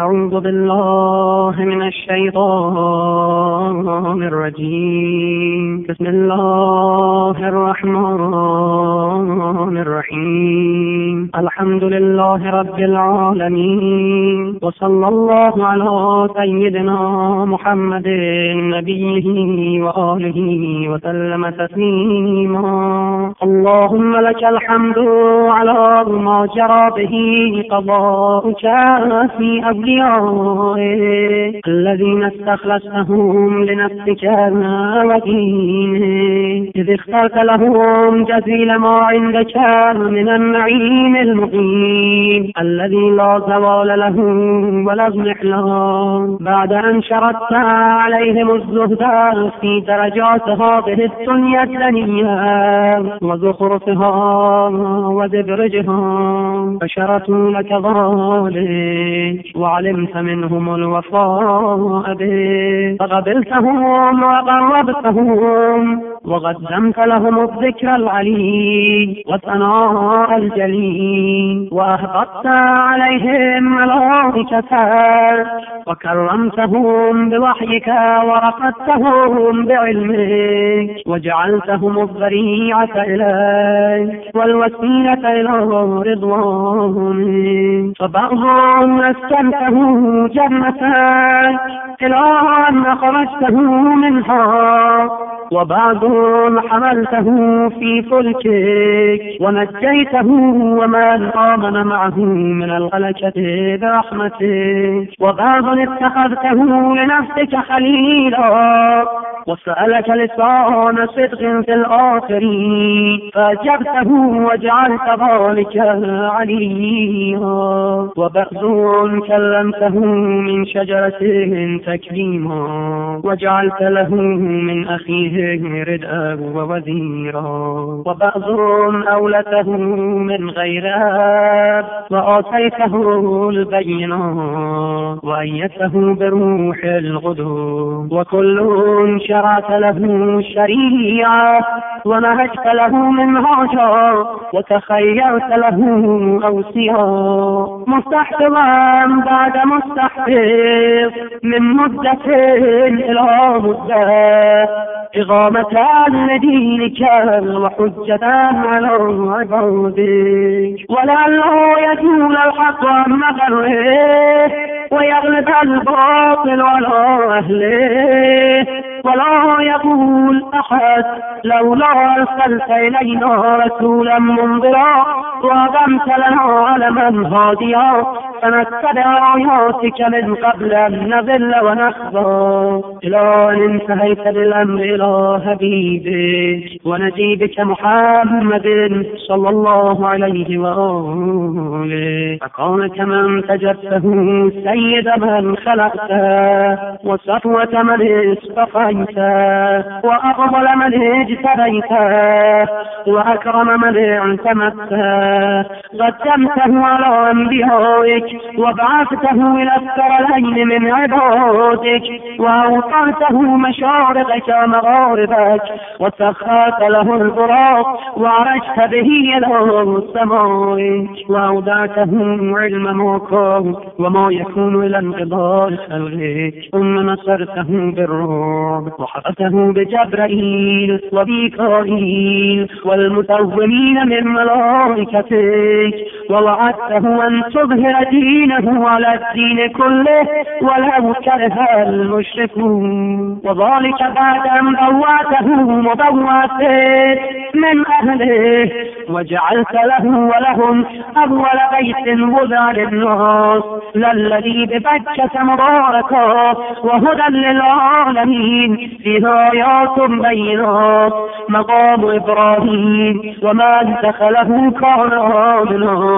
أعوذ بالله من الشيطان الرجيم. بسم الله الرحمن الرحيم. الحمد لله رب العالمين. وصلى الله على سيدنا محمد نبيه وآله وسلم تسليما. اللهم لك الحمد على ما جرى به قضاءك في أوليائك الذين استخلصتهم لنفسك ودينك إذ اخترت لهم جزيل ما عندك من النعيم المقيم. الذي لا زوال له ولا اضمحلان بعد أن شردت عليهم الزهد في درجات هذه الدنيا الدنيا. وزخرفها ودبرجها فشرتوا لك ذلك. وعلمت منهم الوفاء به فقبلتهم وقربتهم. وقدمت لهم الذكر العلي والثناء الجليل وأهبطت عليهم ملائكتك وكرمتهم بوحيك ورفدتهم بعلمك وجعلتهم الذريعة إليك والوسيلة إلى رضوانك فبعضهم أسكنته جنتك إلى أن أخرجته منها. وبعضهم حملته في فلكك ونجيته ومن آمن معه من الغلكة برحمتك وبعض اتخذته لنفسك خليلا. وسألك لسان صدق في الآخرين فأجبته وجعلت ذلك عليا. وبعض كلمته من شجرة تكريما. وجعلت له من أخيه ردءا ووزيرا. وبعضهم أولته من غير أب. وآتيته البينات وأيته بروح الغدو وكل شرعت له الشريعة. ونهجت له منهاجا وتخيرت له أوصياء مستحفظا بعد مستحفظ من مدة إلى مدة. إقامة لدينك وحجة على عبادك ولعله يزول الحق عن مغره ويغلب الباطل على أهله. ولا يقول أحد لولا أرسلت إلينا رسولا منذرا وأقمت لنا علما هاديا. فنتبع آياتك من قبل أن نذل ونخضى إلى أن انتهيت بالأمر إلى حبيبك ونجيبك محمد صلى الله عليه وآله فكان كمن تجبته سيد من خلقته وصفوة من اصطفيته وأفضل من اجتبيته وأكرم من اعتمدته قدمته على أنبيائك وبعثته إلى الثرلين من عبادك وأوطنته مشارقك ومغاربك وسخرت له البراق وعرجت به إلى سمائك وأودعته علم موقعك وما يكون إلى انقضاء خلقك. ثم نصرته بالرعب وحفظته بجبرائيل وبيكائيل والمتومين من ملائكتك. ووعدته أن تظهر دينه على الدين كله ولو كره المشركون وذلك بعد أن بواته مبوات من أهله وجعلت له ولهم أول بيت وضع للناس للذي ببكة مباركة وهدى للعالمين فيها آيات بينات مقام إبراهيم وما دخله كان آمنا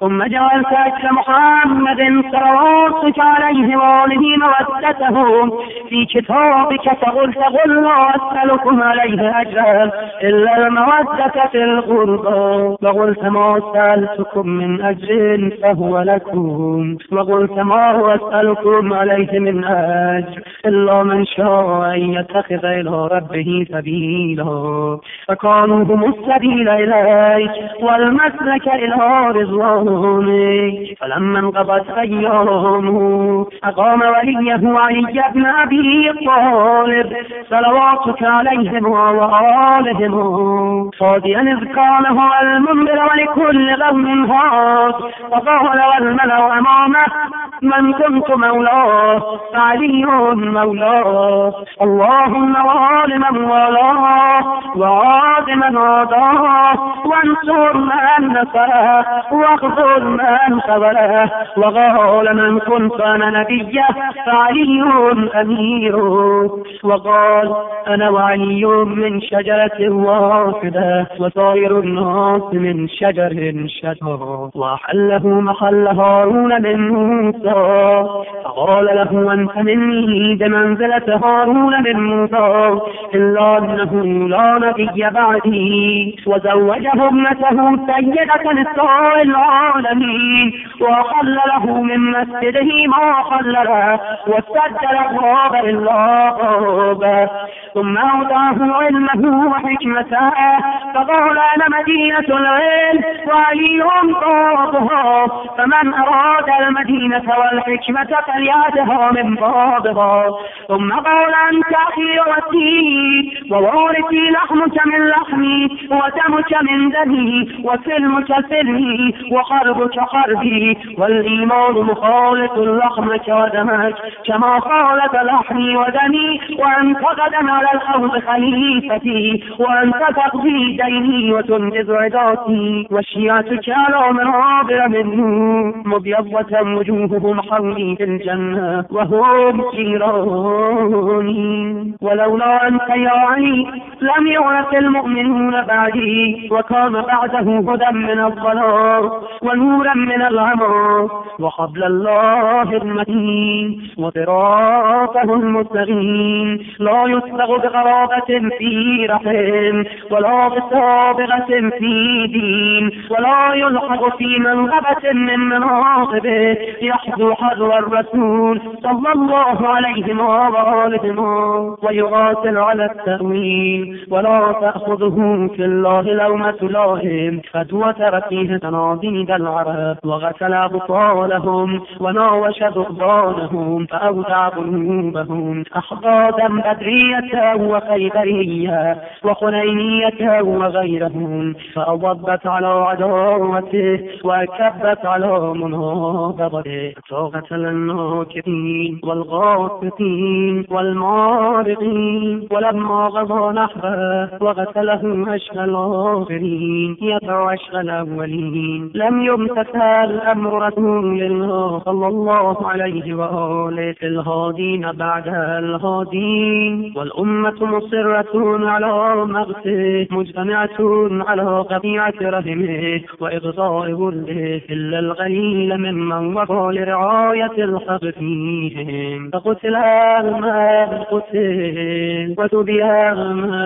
ثم جعلت أجل محمد صلواتك عليه وآله مودته. في كتابك فقلت قل لا أسألكم عليه أجرا إلا المودة في القربى وقلت ما سألتكم من أجر فهو لكم. وقلت ما أسألكم عليه من أجر إلا من شاء أن يتخذ إلى ربه سبيلا. فكانوا هم السبيل إليك والمسلك إلى رضوانك فلما انقضت أيامه أقام وليه علي بن أبي طالب صلواتك عليهم وآلهم. صاديا إذ كان هو المنذر ولكل قوم هاد. فقال والملأ أمامه من كنت مولاه؟ فعلي مولاه. اللهم وعالما والاه وعاد من عاداه وانصر من نصره واخذل من خذله وقال من كنت أنا نبيه فعلي اميره وقال أنا وعلي من شجرة واحدة وطائر الناس من شجر شجر وحله محل هارون من موسى فقال له أنت مني بمنزلة هارون من موسى إلا أنه لا نبي بعدي وزوجه ابنته سيدة نساء العالمين. وحل له من مسجده ما حل له واستد الابواب الا بابه ثم اوداه علمه وحكمته أنا مدينة العلم وعلي بابها فمن أراد المدينة والحكمة فلياتها من بابها ثم قال انت أخي وسيد ووارثي لحمك من لحمي ودمك من دمي وسلمك سلمي وحربك حربي والإيمان مخالط لحمك ودمك كما خالط لحمي ودمي. وأنت غدا على الأرض خليفتي. وأنت تقضي ديني وتنجز عداتي وشيعتك على منابر منه مبيضة وجوههم حولي في الجنة وهم جيراني ولولا أنت يا علي لم يعرف المؤمنون بعدي وكان بعده هدى من الضلال ونورا من العمى وحبل الله المتين وصراطه المستقيم. لا يسبغ بغرابة في رحم ولا بسابغة في دين ولا يلحق في منغبة من مناقبه يحذو حذو الرسول صلى الله عليه وآله ويغاسل على التأويل ولا تأخذه في الله لومة لائم. قد وتر فيه تناديد العرب وغسل أبطالهم وناوش ذؤبانهم فأودع قلوبهم. أحقادا بدرية وخيبرية وخنينية وغيرهم فأضبت على عداوته وكبت على مناظرته فقتل الناكرين والغاسقين والمارقين ولما غضى نحبه وغسله أشقى الآخرين. يدعو أشقى الأولين. لم يمتثل أمر رسول الله صلى الله عليه وآله في الهادين بعد الهادين. والأمة مصرة على مغته مجتمعة على قطيعة رحمه وإغضاء ولده إلا الغليل ممن وقع لرعاية الحق فيهم. فقتل من قتل وتبي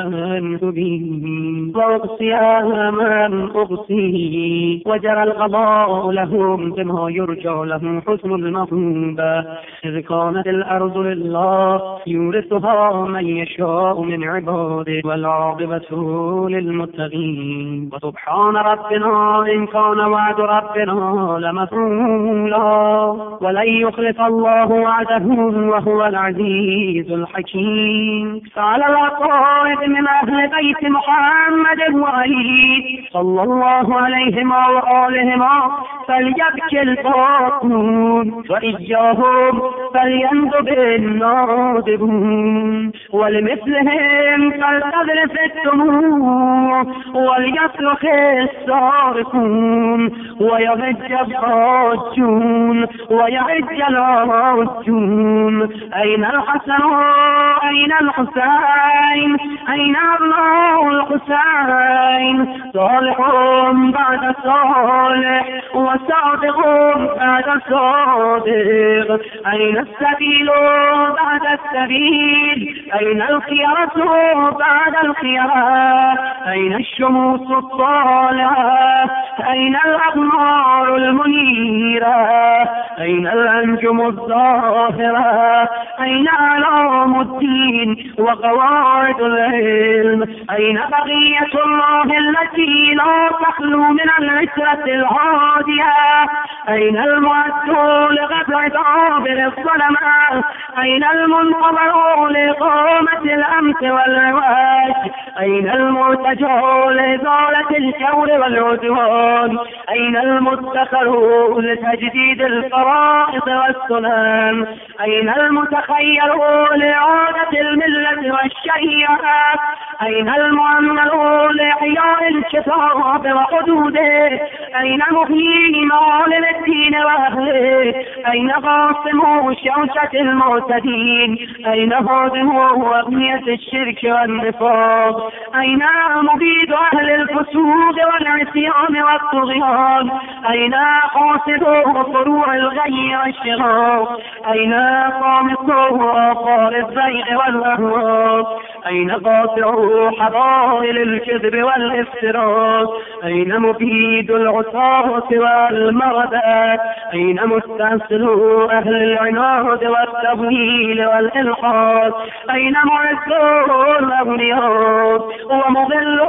من تبي. وأقصي من أقصي. وجرى القضاء لهم بما يرجى لهم حسن المطلوبة إذ كانت الأرض لله يورثها من يشاء من عباده والعاقبة للمتقين. وسبحان ربنا إن كان وعد ربنا لمفعولا ولن يخلف الله وعده وهو العزيز الحكيم. فعلى العقائد من أهل بيت محمد وعلي صلى الله عليهما وآلهما فليبكي الباطنون وإياهم فلينذب الناذبون ولمثلهم فلتذرف الدموع. وليصرخ الصارخون ويضج الضاجون ويعج العاجون أين الحسن؟ أين الحسين؟ أين أبناء الحسين؟ صالح بعد صالح وصادق بعد صادق أين السبيل بعد السبيل؟ أين الخيرة بعد الخيرة أين الشموس الطالعة أين الأقمار المنيرة؟ أين الأنجم الظاهرة؟ أين علام الدين؟ وقواعد العلم. أين بقية الله التي لا تخلو من العسرة الهادية؟ أين المعد لغفر دابر الظلماء أين المنتظر لإقامة الأمس والرواج أين المرتجى لإزالة الجور والعدوان؟ أين المدخر لتجديد الفرائض والسنن أين المتخيل لإعادة الملة والشريعة أين المؤمل لإحياء الكتاب وحدوده؟ أين محيي معالم الدين وأهله؟ أين قاسم شوشة المعتدين أين هادم أغنية الشرك والنفاق؟ أين مبيد أهل الفسوق والعصيان والطغيان؟ أين قاصد فروع الغي والشغاق أين قامص آثار الزيغ والأهواء أين قاطع حضائل الكذب والافتراء أين مفيد العصاة والمردات أين مستأصل أهل العناد والتضليل والإلحاد؟ أين معز الأغنياء ومضل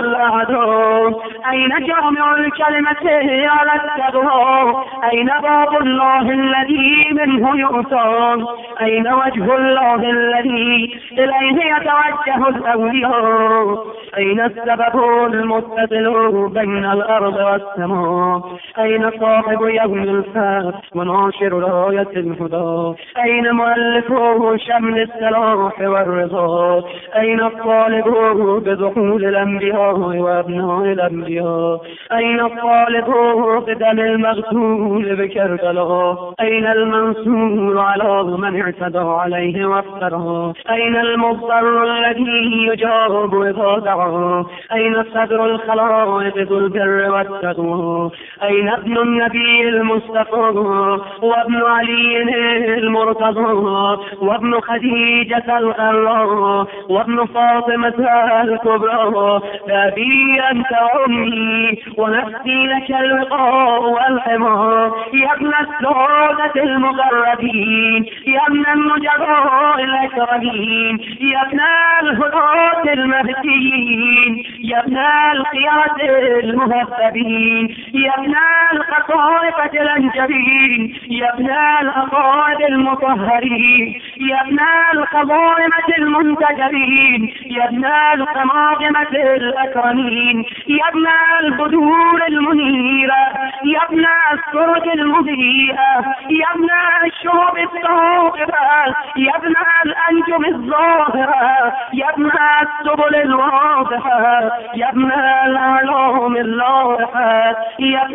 الأعداء؟ أين جامع الكلمة على التقوى؟ أين باب الله الذي منه يؤتى؟ أين وجه الله الذي إليه يتوجه الأولياء. أين السبب المتصل بين الأرض والسماء؟ أين صاحب يوم الفات وناشر راية الهدى؟ أين مؤلفه شمل السلاح والرضا؟ أين الطالب بدخول الأنبياء وأبناء الأنبياء؟ أين الطالب بدم المغسول بكربلاء؟ أين المنصور على من اعتدى عليه وافترى؟ أين المضطر الذي إذا دعا أين صدر الخلائق ذو البر والتقوى؟ أين ابن النبي المصطفى وابن علي المرتضى وابن خديجة الغراء وابن فاطمة الكبرى؟ بأبي أنت وأمي ونفسي لك الوقاء والحمار يا ابن السادة المقربين يا ابن النجباء الأكرمين. يا ابن الهداة المهديين. يا ابن الخيرة المهذبين. يا ابن القطائفة الأنجبين يا ابن الأقائد المطهرين يا ابن الخضائمة المنتجبين يا ابن القماقمة الأكرمين يا ابن البدور المنيرة يا ابن السرج المضيئة يا ابن الشعب الطاهرة يا ابن الأنجم الظاهرة يا ابن السبل الواضحة يا ابن الأعلام اللاحة يا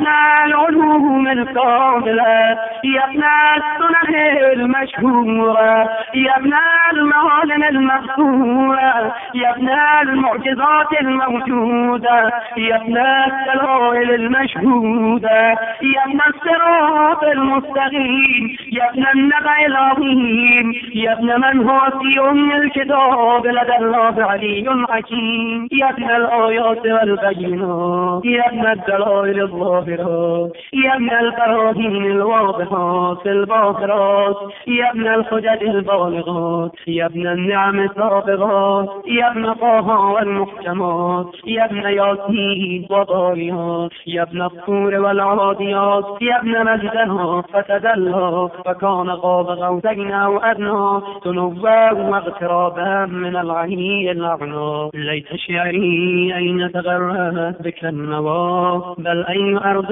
العلوم الكاملة يا ابن السنن المشهورة يا ابن المعالم المغفورة يا ابن المعجزات الموجودة يا ابن الدلائل المشهودة يا ابن الصراط المستقيم يا ابن النبع العظيم يا ابن من هو في أم الكتاب لدى الله علي حكيم يا ابن الآيات والبينات يا ابن الدلائل الظاهرات يا ابن البراهين الواضحات الباهرات يا ابن الحجج البالغات يا ابن النعم السابغات يا ابن طه والمحكمات يا ابن ياسين وضاريات يا ابن الطور والعاديات يا ابن مجدها فتدلى فكان قاب قوسين أو ادنى تنوى واغترابا من العلي العظيم عنه ليت شعري أين تغرت بك النوى بل أي أرض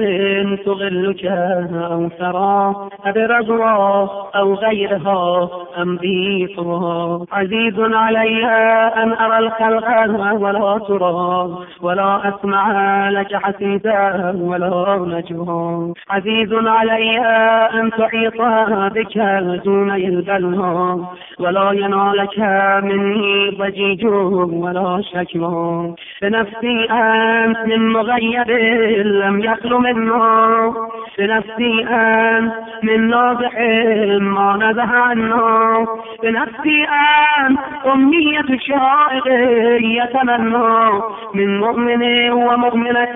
تغلك أو ثرى أبرزها أو غيرها أم بيطها عزيز علي أن أرى الخلق ولا ترى ولا أسمع لك حسيسا ولا نجوى عزيز علي أن تحيط بك دون البلوى ولا ينالك مني ضجيج ولا شكوى بنفسي أنت من مغيب لم يخل منه. بنفسي أنت من ناضح ما نزه عنه. بنفسي أنت أمنية الشائق يتمنى. من مؤمن ومؤمنة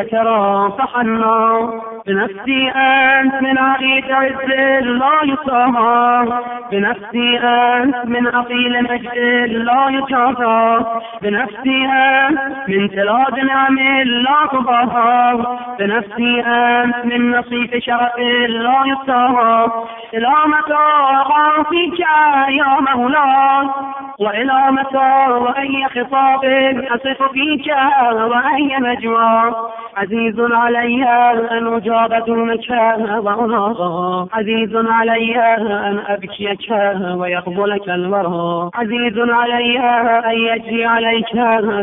ذكرا فحنا بنفسي أنت من عقيد عز لا يصام بنفسي أنت من أصيل مجد لا يجازى بنفسي أنت من تلاد نعم لا تضاهى بنفسي أنت من نصيف شرف لا يستوى إلى متى فيك يا مولاي وإلى متى وأي خطاب أصف فيك وأي نجوى عزيز علي أن أجاب دونك وأناغى عزيز علي أن أبكيك ويقبلك الورى. عزيز علي أن يجري عليك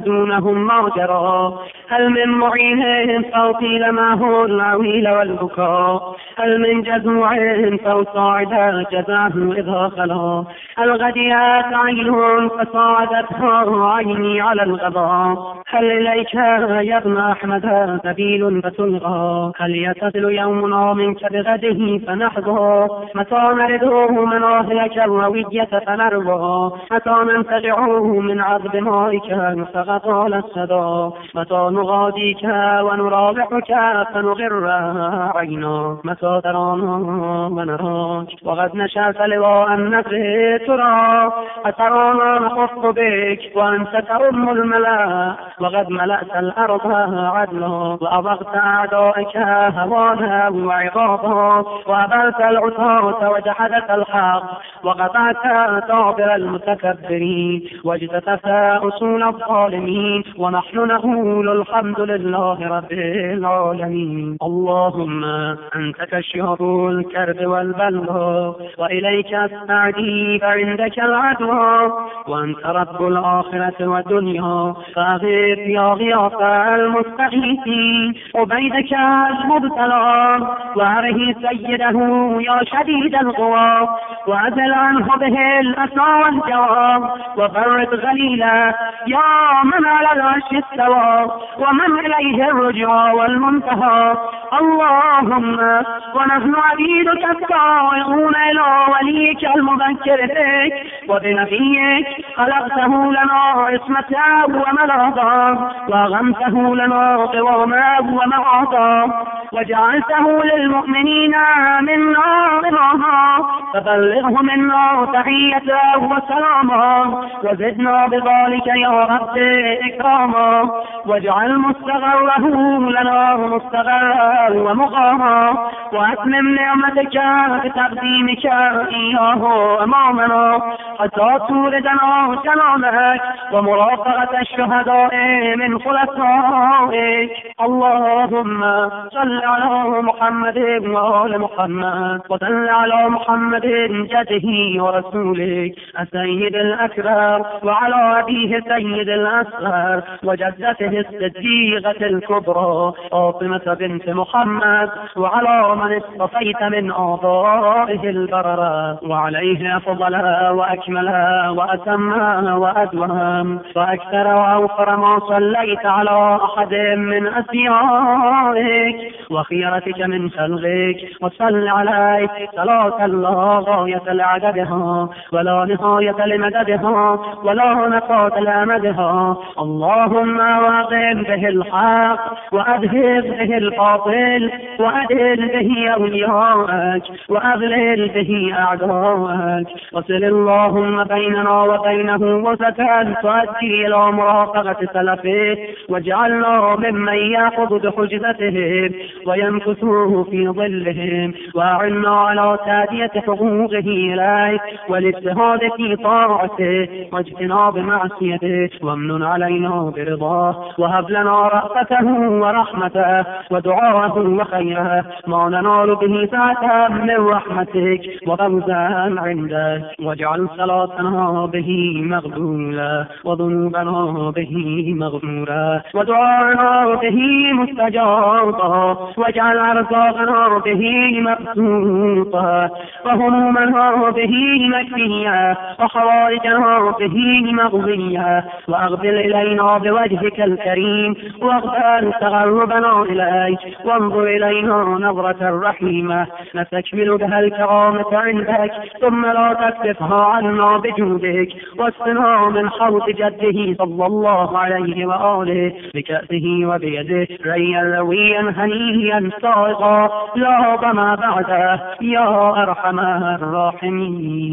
دونهم ما جرى هل من معين فأطيل معه العويل والبكاء هل من جزوع فأصاعد جزاه إذا خلا. الغديات عين فصاعدتها عيني على الغضاء هل إليك يا ابن أحمد سبيل فتلغى. هل يتصل يومنا منك بغده فنحظى متى نرده مناهلك الروية فنرضى؟ متى ننتزعه من عذب مائك فغطال الصدى متى نغاديك ونرابحك فنغر عينا؟ متى ترانا ونراك؟ وقد نشأت لواء النفر ترى. أترانا نخف بك وأنت ترم الملا وقد ملأت الأرض عدلا. وأبغت أعدائك هوانا وعقابا وأبلت العصاة وجحدت الحق وقطعت دابر المتكبرين واجتثت أصول الظالمين ونحن نقول الحمد لله رب العالمين. اللهم أنت كشف الكرب والبلوى وإليك أستعدي فعندك العدوى وأنت رب الآخرة والدنيا. فأغيث يا غياث المستغيثين عبيدك المبتلى وأره سيده يا شديد القوى وأزل عنه به الأسى والجوى وفرد غليلا يا من على العرش استوى ومن إليه الرجوع والمنتهى. اللهم ونحن عبيدك السائقون إلى وليك المذكر بك وبنبيك خلقته لنا عصمة وملاذا وغمته لنا قواما ومعاطا وجعلته للمؤمنين منا رضاها فبلغه منا تحية وسلاما وزدنا بذلك يا رب إكراما. واجعل مستغره لنا مستغرا ومقاما وأتمم نعمتك بتقديمك إياه أمامنا. حتى توردنا سلامك ومرافقة الشهداء من خلفائك. اللهم صل على محمد وآل محمد وصل على محمد جده ورسولك السيد الأكبر وعلى أبيه سيد الأصغر وجدته الصديقة الكبرى فاطمة بنت محمد وعلى من اصطفيت من آبائه البررة وعليه أفضل وأكمل وأتم وأدوم وأكثر وأوفر ما صليت على أحد من أسيائك وخيرتك من خلقك وصل عليك. صلاة لا غاية لعددها ولا نهاية لمددها ولا نقاط لأمدها. اللهم واقم به الحق وأذهب به الباطل وأدل به أولياءك وأذلل به أعداءك. وصل اللهم بيننا وبينه وسكن تؤدي إلى مرافقة سلفه واجعلنا ممن يأخذ بحجزته ويمكثوه في ظلهم. وأعنا على تادية حقوقه إليك والاجتهاد في طاعته واجتناب معصيته وامن علينا برضاه. وهب لنا رأفته ورحمته ودعاءه وخيره. ما ننال به سعة من رحمتك وفوزا عندك واجعل صلاتنا به مغبولا وذنوبنا به مغفورا. ودعاءنا به مستجابا. واجعل أرزاقنا به مبسوطا وهمومنا به مكفيا وحوائجنا به مغضيا وأقبل إلينا بوجهك الكريم وأغفر تغربنا إليك وانظر إلينا نظرة رحيمة. نستكمل بها الكرامة عندك ثم لا تكتفها عنا بجودك. واسقنا من حوض جده صلى الله عليه وآله بكأسه وبيده ريا رويا هنيا سائغا لا ظما بعده يا أرحم الراحمين.